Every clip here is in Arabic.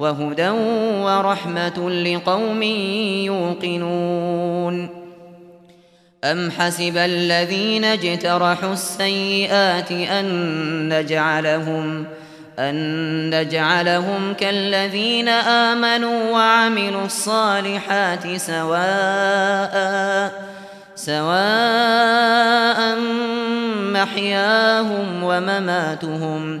وهدى ورحمة لقوم يوقنون أم حسب الذين اجترحوا السيئات أن نجعلهم أن نجعلهم كالذين آمنوا وعملوا الصالحات سواء سواء محياهم ومماتهم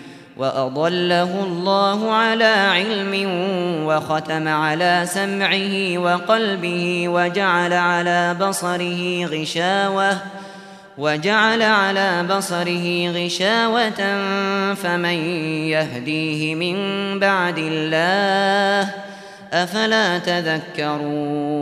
وأضله الله على علم وختم على سمعه وقلبه وجعل على بصره غشاوة وجعل على بصره غشاوة فمن يهديه من بعد الله أفلا تذكرون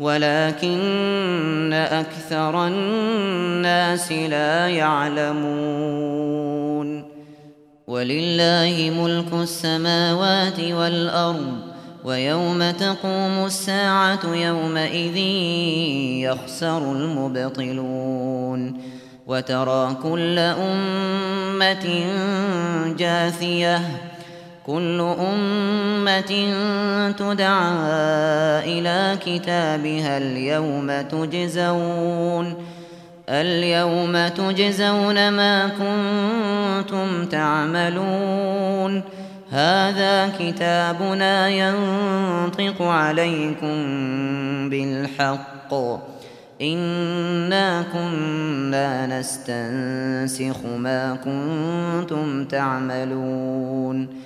ولكن أكثر الناس لا يعلمون ولله ملك السماوات والأرض ويوم تقوم الساعة يومئذ يخسر المبطلون وترى كل أمة جاثيةً كل أمة تدعى إلى كتابها اليوم تجزون اليوم تجزون ما كنتم تعملون. هذا كتابنا ينطق عليكم بالحق. إنا كنا نستنسخ ما كنتم تعملون.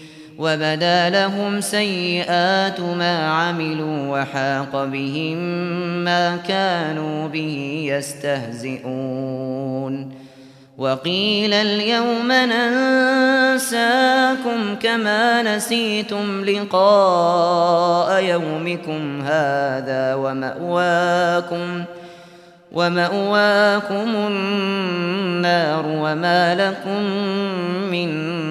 وبدا لهم سيئات ما عملوا وحاق بهم ما كانوا به يستهزئون وقيل اليوم ننساكم كما نسيتم لقاء يومكم هذا ومأواكم ومأواكم النار وما لكم من